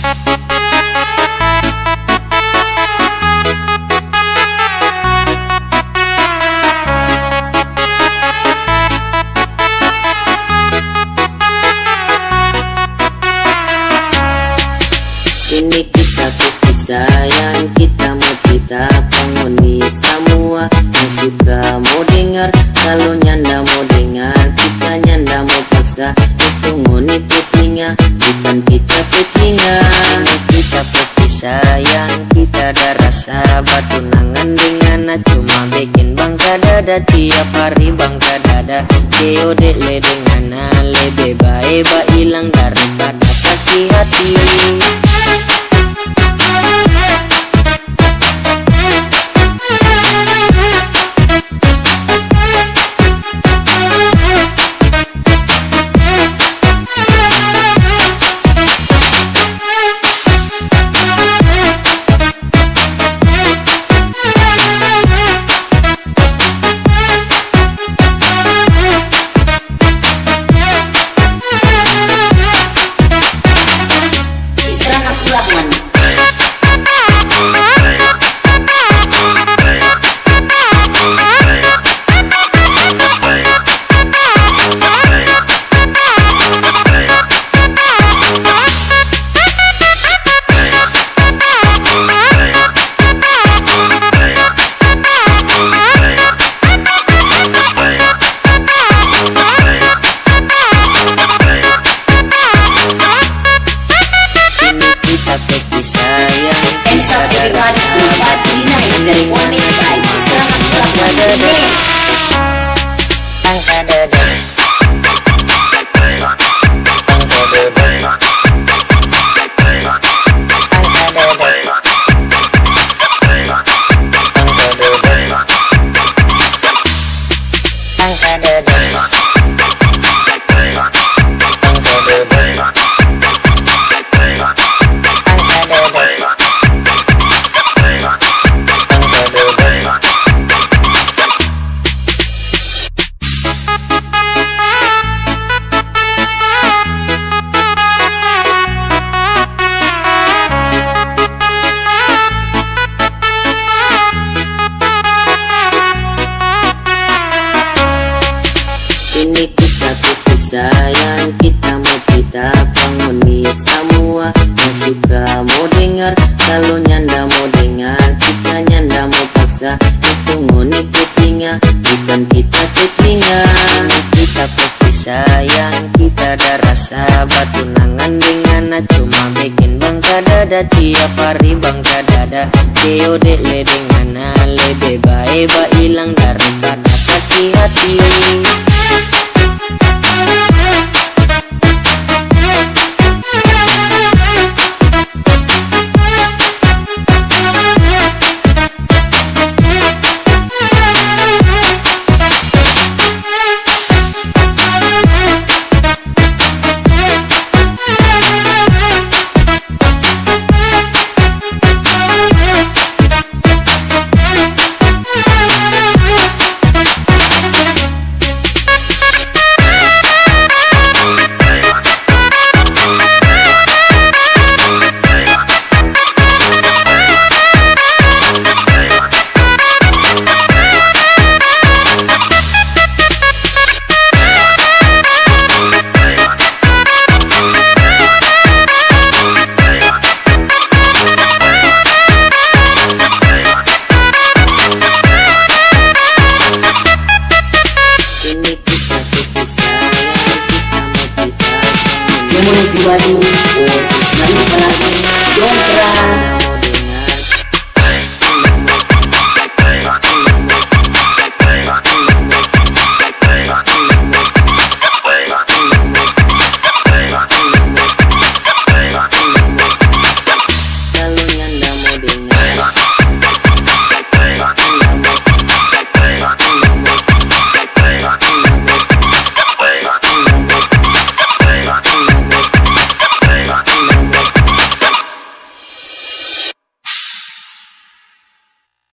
Ini kita kisah sayang Kita mau cerita penghuni semua. Yang suka mau dengar Kalau nyanda mau dengar. Kita nyanda mau paksa Itu ngoni putinga Bukan kita putinga Ini kita putih sayang. Kita ada rasa batu nangan dengan Cuma bikin bangka dada Tiap hari bangka dada. Keode le dengan Lebih baik hilang daripada sakit hati cerita penghuni semua Yang suka mau dengar. Kalau nyanda mau dengar Kita nyanda mau paksa. Itu ngoni kupinga Bukan kita kupinga Kita putih sayang Kita ada rasa batu nangan dengan Cuma bikin bangka dada Tiap hari bangka dada. Keode le dengan Lebih baik hilang daripada sakit hati Don't cry.